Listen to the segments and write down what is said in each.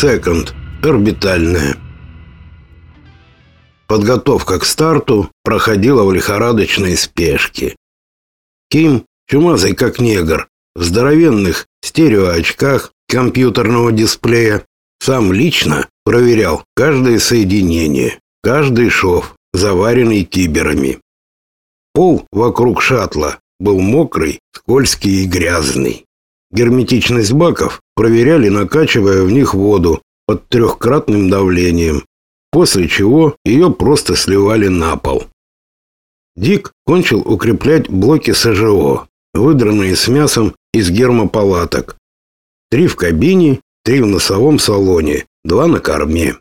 Секонд. Орбитальная. Подготовка к старту проходила в лихорадочной спешке. Ким, чумазый как негр, в здоровенных стереоочках компьютерного дисплея, сам лично проверял каждое соединение, каждый шов, заваренный киберами. Пол вокруг шаттла был мокрый, скользкий и грязный. Герметичность баков проверяли, накачивая в них воду под трехкратным давлением, после чего ее просто сливали на пол. Дик кончил укреплять блоки СЖО, выдранные с мясом из гермопалаток. Три в кабине, три в носовом салоне, два на корме.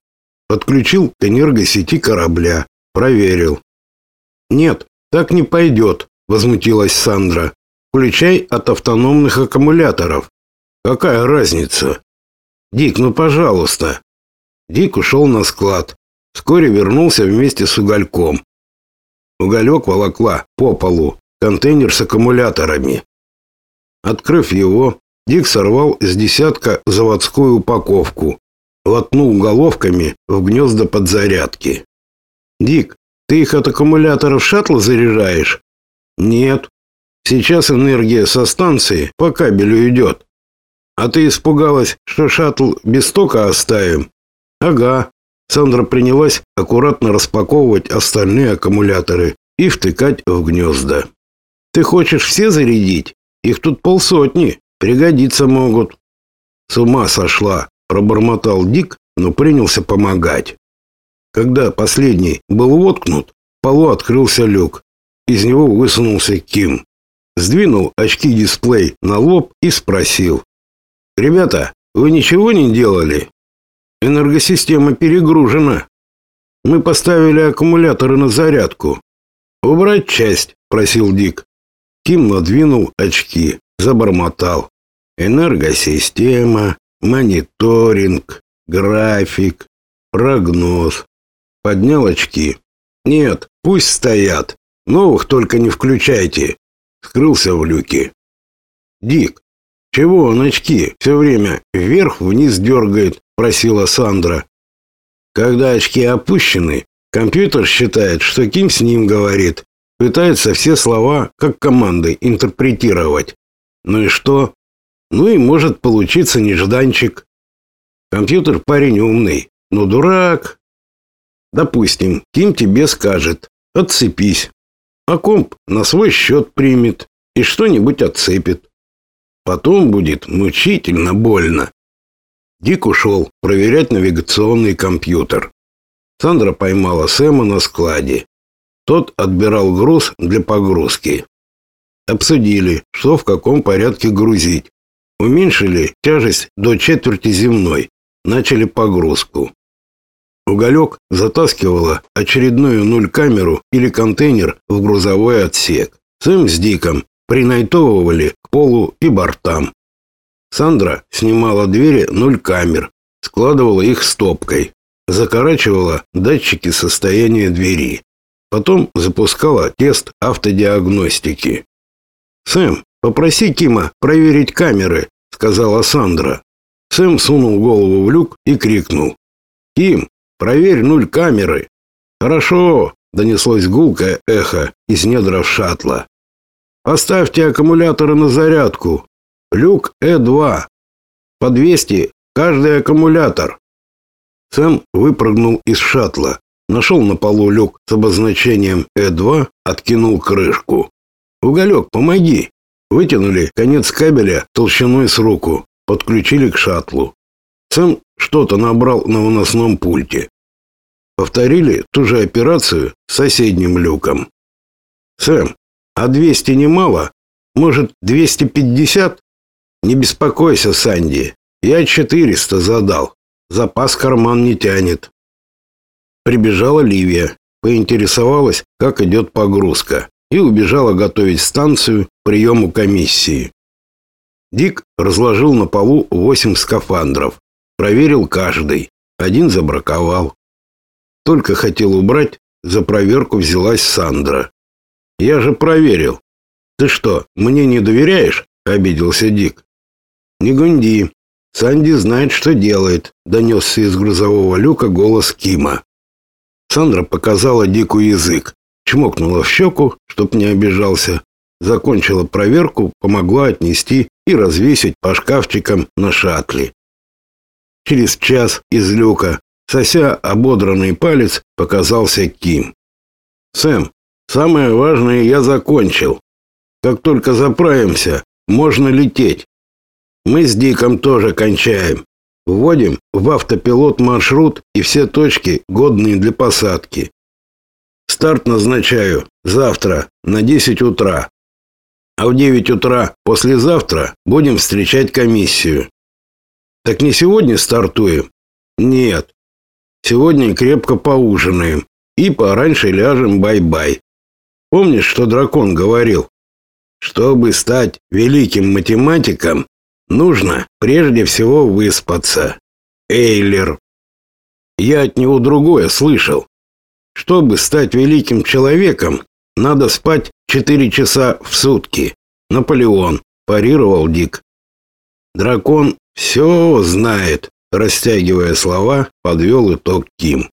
Подключил к энергосети корабля, проверил. «Нет, так не пойдет», — возмутилась Сандра. «Включай от автономных аккумуляторов». «Какая разница?» «Дик, ну пожалуйста». Дик ушел на склад. Вскоре вернулся вместе с угольком. Уголек волокла по полу контейнер с аккумуляторами. Открыв его, Дик сорвал из десятка заводскую упаковку, лотнул головками в гнезда подзарядки. «Дик, ты их от аккумуляторов шаттла заряжаешь?» «Нет. Сейчас энергия со станции по кабелю идет. А ты испугалась, что шаттл без тока оставим?» «Ага. Сандра принялась аккуратно распаковывать остальные аккумуляторы и втыкать в гнезда. «Ты хочешь все зарядить? Их тут полсотни, пригодиться могут». «С ума сошла», — пробормотал Дик, но принялся помогать. Когда последний был воткнут, в полу открылся люк. Из него высунулся Ким. Сдвинул очки-дисплей на лоб и спросил. «Ребята, вы ничего не делали?» Энергосистема перегружена. Мы поставили аккумуляторы на зарядку. Убрать часть, просил Дик. Ким надвинул очки, забормотал. Энергосистема, мониторинг, график, прогноз. Поднял очки. Нет, пусть стоят. Новых только не включайте. Скрылся в люке. Дик, чего он очки все время вверх-вниз дергает? просила Сандра. Когда очки опущены, компьютер считает, что Ким с ним говорит, пытается все слова как команды интерпретировать. Ну и что? Ну и может получиться нежданчик. Компьютер парень умный, но дурак. Допустим, Ким тебе скажет: "Отцепись". А комп на свой счет примет и что-нибудь отцепит. Потом будет мучительно больно. Дик ушел проверять навигационный компьютер. Сандра поймала Сэма на складе. Тот отбирал груз для погрузки. Обсудили, что в каком порядке грузить. Уменьшили тяжесть до четверти земной. Начали погрузку. Уголек затаскивала очередную нуль-камеру или контейнер в грузовой отсек. Сэм с Диком принайтовывали к полу и бортам. Сандра снимала двери нуль камер, складывала их стопкой, закорачивала датчики состояния двери. Потом запускала тест автодиагностики. «Сэм, попроси Кима проверить камеры», — сказала Сандра. Сэм сунул голову в люк и крикнул. «Ким, проверь нуль камеры». «Хорошо», — донеслось гулкое эхо из недр шаттла. «Поставьте аккумуляторы на зарядку», Люк Э2. По 200 каждый аккумулятор. Сэм выпрыгнул из шаттла, нашел на полу люк с обозначением Э2, откинул крышку. «Уголек, помоги!» Вытянули конец кабеля толщиной с руку, подключили к шаттлу. Сэм что-то набрал на выносном пульте. Повторили ту же операцию с соседним люком. «Сэм, а 200 немало? Может, 250?» Не беспокойся, Санди. Я 400 задал. Запас карман не тянет. Прибежала Ливия, поинтересовалась, как идет погрузка, и убежала готовить станцию к приему комиссии. Дик разложил на полу восемь скафандров, проверил каждый, один забраковал. Только хотел убрать, за проверку взялась Сандра. Я же проверил. Ты что, мне не доверяешь? обиделся Дик. Не гунди. Санди знает, что делает, донесся из грузового люка голос Кима. Сандра показала Дику язык, чмокнула в щеку, чтоб не обижался, закончила проверку, помогла отнести и развесить по шкафчикам на шаттле. Через час из люка, сося ободранный палец, показался Ким. «Сэм, самое важное я закончил. Как только заправимся, можно лететь. Мы с Диком тоже кончаем. Вводим в автопилот маршрут и все точки, годные для посадки. Старт назначаю завтра на 10 утра. А в 9 утра послезавтра будем встречать комиссию. Так не сегодня стартуем? Нет. Сегодня крепко поужинаем и пораньше ляжем бай-бай. Помнишь, что дракон говорил? Чтобы стать великим математиком, нужно прежде всего выспаться. Эйлер. Я от него другое слышал. Чтобы стать великим человеком, надо спать четыре часа в сутки. Наполеон, парировал Дик. Дракон все знает, растягивая слова, подвел итог Ким.